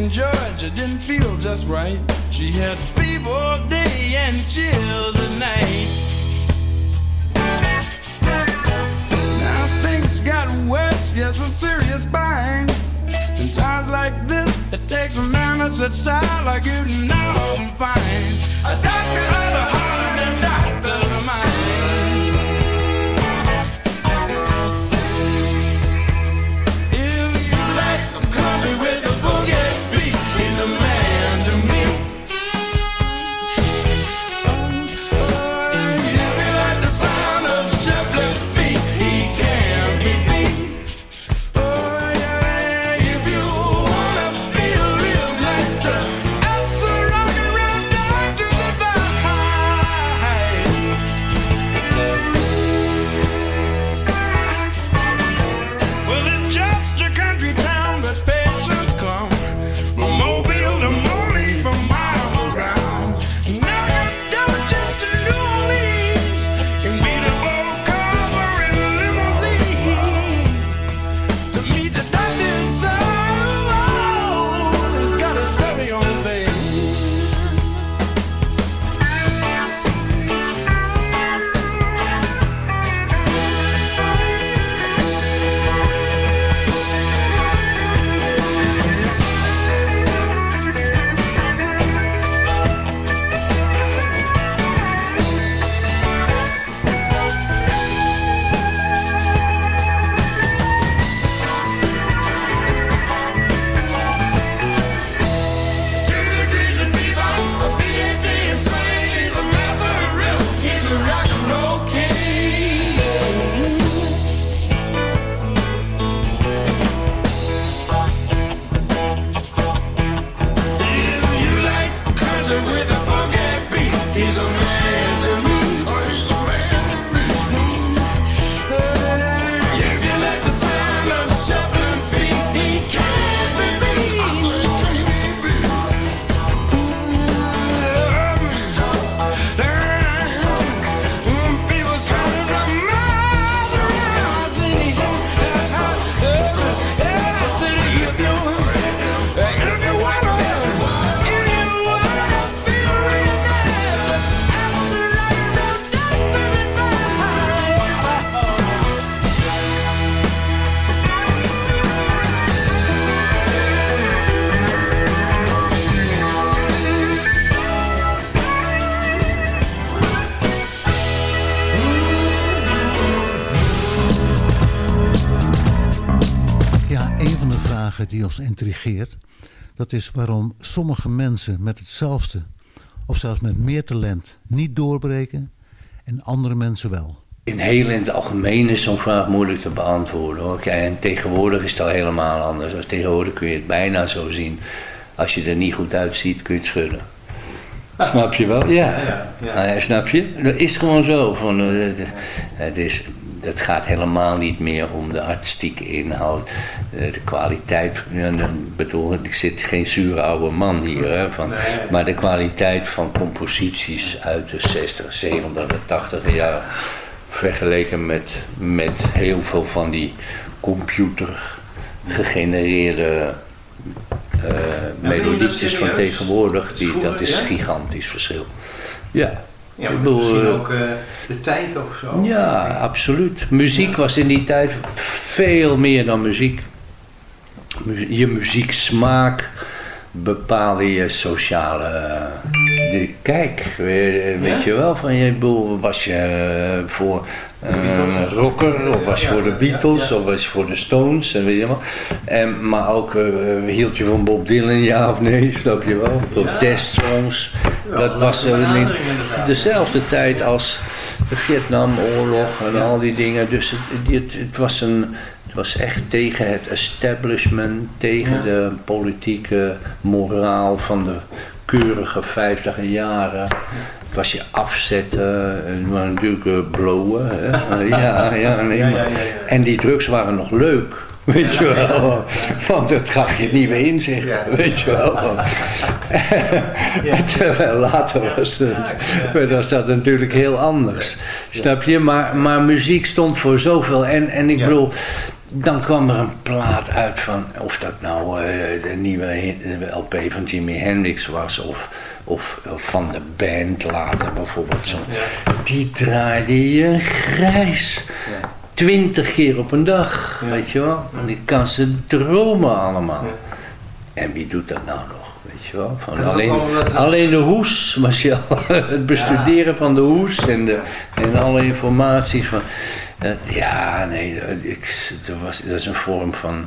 In Georgia, didn't feel just right. She had fever day and chills at night. Now things got worse, yes, a serious bind. In times like this, it takes a man that's style like you to know I'm fine. Dat is waarom sommige mensen met hetzelfde of zelfs met meer talent niet doorbreken en andere mensen wel. In heel in het algemeen is zo'n vraag moeilijk te beantwoorden. Hoor. Kijk, En tegenwoordig is het al helemaal anders. Dus tegenwoordig kun je het bijna zo zien. Als je er niet goed uitziet, kun je het schudden. Snap je wel? Ja. Nou ja, snap je? Dat is gewoon zo. Van, eh, het, het, is, het gaat helemaal niet meer om de artistieke inhoud, eh, de kwaliteit. Ja, dan bedoel, ik zit geen zure oude man hier, hè, van, maar de kwaliteit van composities uit de 60, 70, 80 jaar vergeleken met, met heel veel van die computer gegenereerde dat melodietjes van tegenwoordig, die, dat is ja? gigantisch verschil. Ja. Ja, Ik maar bedoel, misschien eh, ook eh, de tijd of zo. ja, absoluut. Muziek was in die tijd veel meer dan muziek. Mu- Je muzieksmaak bepaalde je sociale eh, de kijk. We- Weet je wel, van je boel, was je eh, voor een rocker of was je voor de Beatles of was je voor de Stones en weet je wel. En, maar ook eh, hield je van Bob Dylan, ja of nee, snap je wel? Of Death Songs. Dat was eh, in dezelfde tijd als de Vietnamoorlog en al die dingen. Dus het, het, het was een, het was echt tegen het establishment, tegen de politieke moraal van de keurige 50 jaren. Het was je afzetten, en maar natuurlijk eh, blowen. Hè? Eh, ja, ja, nee, maar- En die drugs waren nog leuk. Weet je wel, want dat gaf je nieuwe inzicht, weet je wel. Terwijl later was, het, was dat natuurlijk heel anders. Snap je? Maar, maar muziek stond voor zoveel. En, en ik bedoel, dan kwam er een plaat uit van, of dat nou eh, de nieuwe LP van Jimi Hendrix was, of, of, of van de band later bijvoorbeeld. Zo. Die draaide je grijs. Twintig keer op een dag, weet je wel. En ik kan ze dromen allemaal. En wie doet dat nou nog? Weet je wel? Van alleen, alleen de hoes, al, het bestuderen van de hoes en, de, en alle informaties van. Dat, ja, nee, dat- ik, dat, was, dat is een vorm van.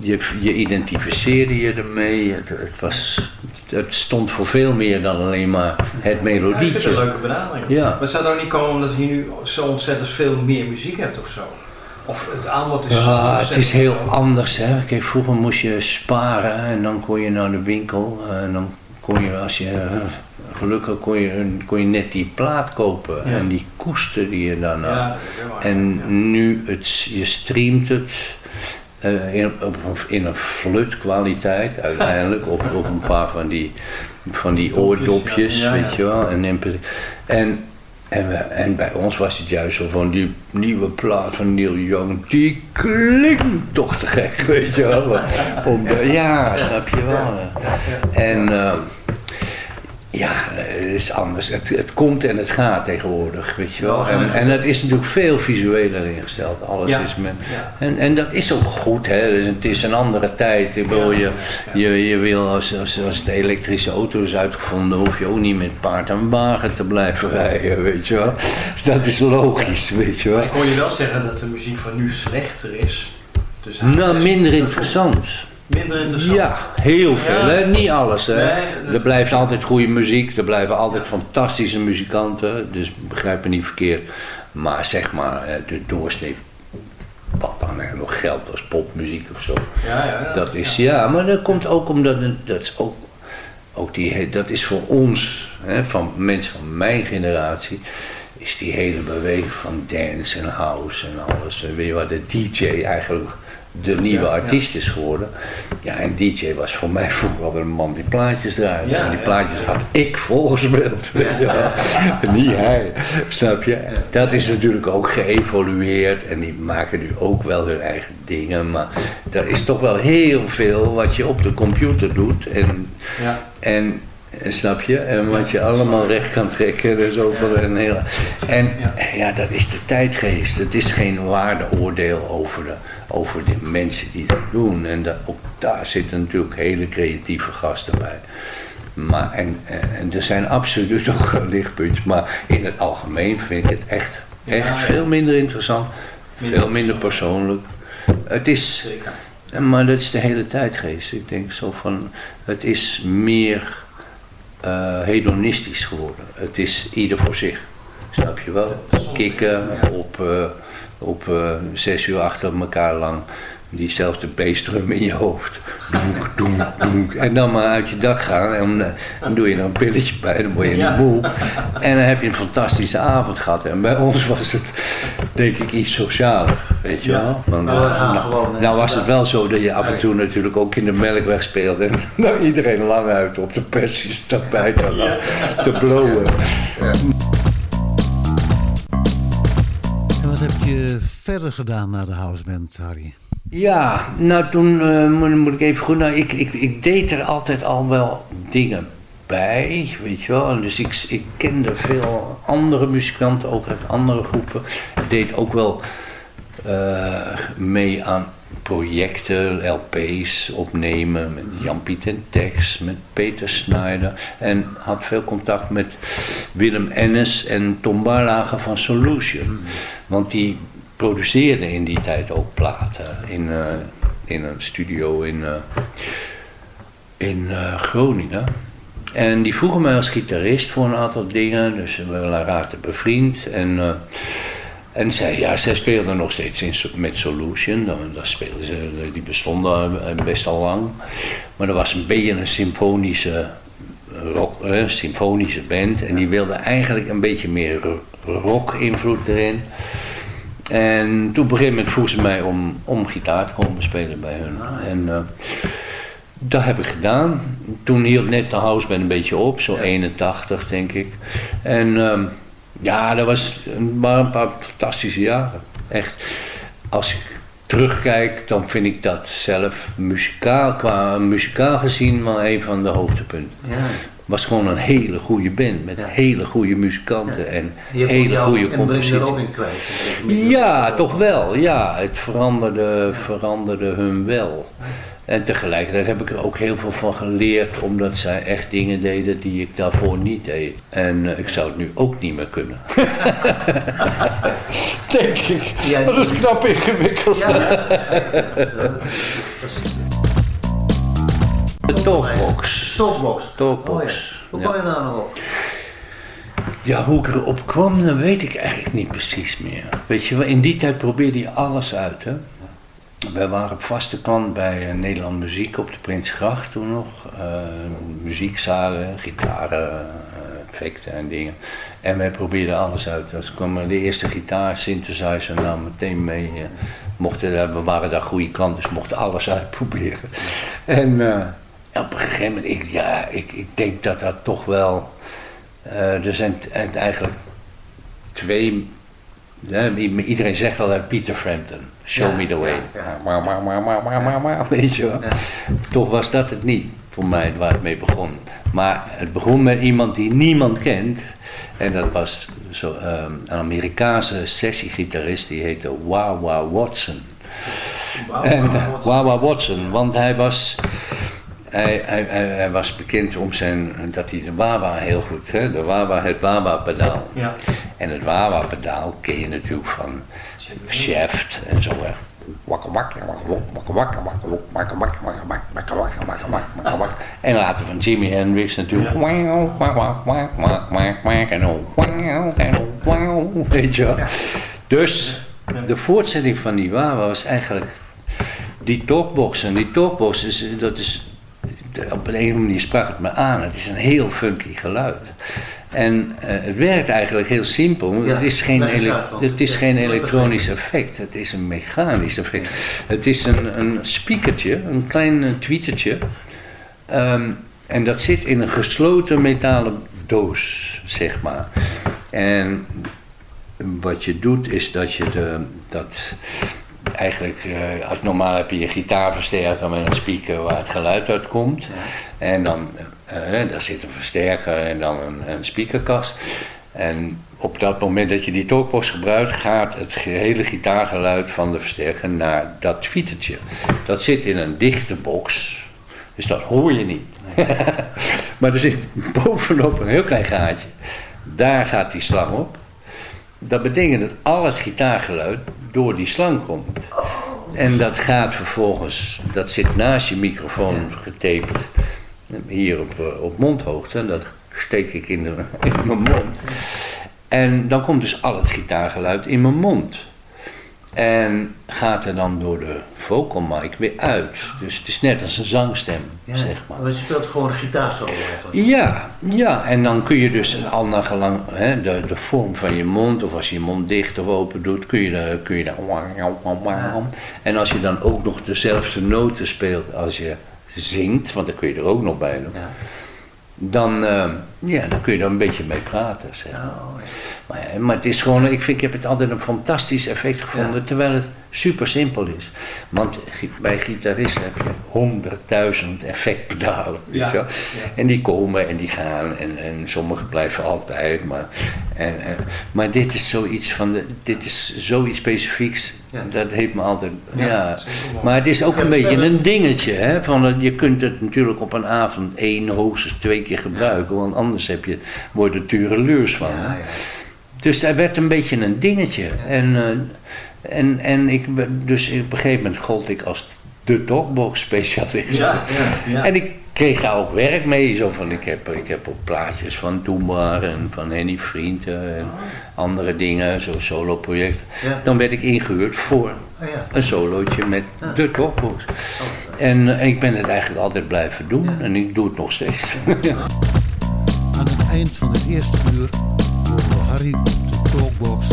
Je, je identificeerde je ermee. Het, het, was, het stond voor veel meer dan alleen maar het Ja, ik vind melodietje. het een leuke benadering. Ja. Maar het zou dan niet komen omdat je nu zo ontzettend veel meer muziek hebt of zo? Of het aanbod is zo Ja, het ontzettend is heel anders. Hè. Kijk, vroeger moest je sparen en dan kon je naar de winkel. En dan kon je, als je eh, gelukkig kon je, kon je net die plaat kopen. En die koesterde je dan. Waar. En nu, het, je streamt het eh, in, op, in een flut kwaliteit uiteindelijk. op, op een paar van die, van die oordopjes, ja, ja. weet je wel. En, MP3. en, en, we, en bij ons was het juist zo van die nieuwe plaat van Neil Young. Die klinkt toch te gek, weet je wel. Om, ja, snap je wel. En... eh, ja, het is anders. Het, het komt en het gaat tegenwoordig, weet je wel. En, en het is natuurlijk veel visueler ingesteld. Alles Ja. is met... Ja. En, en dat is ook goed, hè. Dus het is een andere tijd. Ik bedoel, je, je, je wil, als, als, als de elektrische auto is uitgevonden, hoef je ook niet met paard en wagen te blijven rijden, weet je wel. Dus dat is logisch, weet je wel. Ik hoor je wel zeggen dat de muziek van nu slechter is. Dus Nou, minder interessant. Minder interessant. Ja, heel veel. Ja. Hè? Niet alles. Hè? Nee, er blijft altijd goede muziek, er blijven altijd fantastische muzikanten. Dus begrijp me niet verkeerd. Maar zeg maar, de doorsnee papa nou nog geld als popmuziek of zo. Ja, ja, ja. Dat is, ja, maar dat komt ook omdat, dat is ook, ook die, dat is voor ons, hè, van mensen van mijn generatie, is die hele beweging van dance en house en alles. En Weet je wat, de DJ eigenlijk de nieuwe artiest is geworden. Ja, en DJ was voor mij vroeger een man die plaatjes draaide. Ja, en die plaatjes had ik volgespeeld. Niet hij, snap je? Dat is natuurlijk ook geëvolueerd en die maken nu ook wel hun eigen dingen. Maar er is toch wel heel veel wat je op de computer doet. En, Ja. en en snap je? En wat je allemaal recht kan trekken. Dus ook wel een hele... En ja, dat is de tijdgeest. Het is geen waardeoordeel over de, over de mensen die dat doen. En dat, ook daar zitten natuurlijk hele creatieve gasten bij. Maar, en, en, en er zijn absoluut ook lichtpuntjes. Maar in het algemeen vind ik het echt, echt Ja, ja. veel minder interessant. Minder veel minder persoonlijk. Het is... Zeker. En, maar dat is de hele tijdgeest. Ik denk zo van, het is meer eh, hedonistisch geworden. Het is ieder voor zich. Snap je wel? Kikken op, eh, op eh, zes uur achter elkaar lang. Diezelfde bassdrum in je hoofd. Doenk, doenk, doenk. En dan maar uit je dak gaan. En dan, dan doe je er een pilletje bij. Dan word je niet moe. En dan heb je een fantastische avond gehad. En bij ons was het denk ik iets socialer. Weet je wel? Want, gaan nou, gewoon, nou was het wel zo dat je af en toe natuurlijk ook in de melkweg speelde. En nou, iedereen lang uit op de persjes bij te, te blowen. En heb je verder gedaan na de houseband, Harry? Ja, nou toen eh, moet, ik even goed. Nou, ik, ik, ik deed er altijd al wel dingen bij, weet je wel. Dus ik, ik kende veel andere muzikanten, ook uit andere groepen. Ik deed ook wel eh, mee aan projecten, LP's opnemen met Jan-Piet en Tex, met Peter Snyder. En had veel contact met Willem Ennis en Tom Barlager van Solution. Want die produceerden in die tijd ook platen in, eh, in een studio in, eh, in eh, Groningen. En die vroegen mij als gitarist voor een aantal dingen, dus we raakten bevriend. En, en zei, ja, zij speelden nog steeds in, met Solution. Dan, dan speelden ze, die bestonden eh, best al lang. Maar er was een beetje een symfonische, rock, eh, symfonische band. En die wilde eigenlijk een beetje meer rock-invloed erin. En toen op een gegeven moment vroeg ze mij om, om gitaar te komen spelen bij hun. En eh, dat heb ik gedaan. Toen hield net de houseband een beetje op, zo 81 denk ik. En ehm, ja, dat was een, maar een paar fantastische jaren. Echt, als ik terugkijk, dan vind ik dat zelf muzikaal, qua muzikaal gezien wel een van de hoogtepunten. Ja. was gewoon een hele goede band met hele goede muzikanten en Je hele goede inbreng er ook in kwijt. Ja, toch wel. Ja, het veranderde, veranderde hun wel. En tegelijkertijd heb ik er ook heel veel van geleerd, omdat zij echt dingen deden die ik daarvoor niet deed. En eh, ik zou het nu ook niet meer kunnen. Denk ik. dat is knap ingewikkeld. De talkbox. Talkbox. Talkbox. Hoe Ja. kwam je daar nou op? Ja, hoe ik erop kwam, dat weet ik eigenlijk niet precies meer. Weet je wel, in die tijd probeerde je alles uit, hè. Wij waren vaste klant bij eh, Nederland Muziek op de Prinsgracht toen nog. Eh, muziekzalen, gitaren, eh, effecten en dingen. En wij probeerden alles uit. Dus kwam de eerste gitaar, synthesizer, nam meteen mee. mochten, we waren daar goede klanten, dus mochten alles uitproberen. En op een gegeven moment, ik, ja, ik, ik denk dat dat toch wel... er zijn eigenlijk twee iedereen zegt wel Peter Frampton, Show Ja, Me The Way. ja, Maar, maar, maar, maar, maar, maar, maar, weet je wel. Toch was dat het niet voor mij waar het mee begon. Maar het begon met iemand die niemand kent. En dat was zo, ehm, een Amerikaanse sessiegitarist, die heette Wawa Watson. En, eh, Wawa Watson, want hij was, hij, hij, hij, hij was bekend om zijn, dat hij de Wawa heel goed, hè, de Wawa, het Wawa-pedaal. Ja. En het Wawa-pedaal ken je natuurlijk van Shaft en zo. Hè. En later van Jimi Hendrix natuurlijk. En weet je. Dus de voortzetting van die Wawa was eigenlijk die talkbox. En die talkbox, is, dat is, op een of andere manier sprak het me aan. Het is een heel funky geluid. En eh, het werkt eigenlijk heel simpel. Ja, het is geen, het is ja, geen elektronisch effect. Het is een mechanisch effect. Het is een, een speakertje, een klein eh, tweetertje. Ehm, en dat zit in een gesloten metalen doos, zeg maar. En wat je doet is dat je de, dat eigenlijk, eh, als normaal heb je je gitaarversterker met een speaker waar het geluid uit komt. En dan eh, daar zit een versterker en dan een, een speakerkast. En op dat moment dat je die talkbox gebruikt, gaat het gehele gitaargeluid van de versterker naar dat tweetertje. Dat zit in een dichte box, dus dat hoor je niet. maar er zit bovenop een heel klein gaatje. Daar gaat die slang op. Dat betekent dat al het gitaargeluid door die slang komt. En dat gaat vervolgens, dat zit naast je microfoon getaped, hier op, eh, op mondhoogte. En dat steek ik in, de, in mijn mond. En dan komt dus al het gitaargeluid in mijn mond. En gaat er dan door de vocal mic weer uit. Dus het is net als een zangstem, Ja, zeg maar. maar je speelt gewoon een gitaarsolo. Ja, ja, en dan kun je dus al naar gelang hè, de, de vorm van je mond, of als je je mond dicht of open doet, kun je, daar- kun je daar. En als je dan ook nog dezelfde noten speelt als je zingt, want dan kun je er ook nog bij doen, dan, eh, ja, dan kun je er een beetje mee praten. Zeg. maar. Maar, ja, maar het is gewoon, ik, vind, ik heb het altijd een fantastisch effect gevonden, terwijl het super simpel is. Want bij gitaristen heb je honderdduizend effectpedalen. weet Ja, je wel. ja. En die komen en die gaan en, en sommige blijven altijd. Maar, en, en, maar dit is zoiets van, de, dit is zoiets specifieks. Dat heeft me altijd, Ja. Maar het is ook een beetje een dingetje. Hè? Van, eh, je kunt het natuurlijk op een avond één, hoogstens twee keer gebruiken. Want anders heb je, word je er tureleurs van. Dus er werd een beetje een dingetje. En, eh, en, en ik, ben- dus op een gegeven moment gold ik als de dogbox specialist. Ja, ja, ja. En ik kreeg daar ook werk mee. Zo van, ik, heb, ik heb ook plaatjes van Doe Maar en van Henny Vrienden en andere dingen, zo solo projecten. Ja. Dan werd ik ingehuurd voor Oh ja. een solootje met de dogbox. En eh, ik ben het eigenlijk altijd blijven doen en ik doe het nog steeds. Aan het eind van het eerste uur Harry de talkbox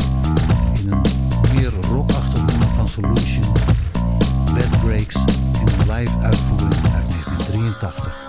Solution, Bad Breaks, een live uitvoering uit 1983.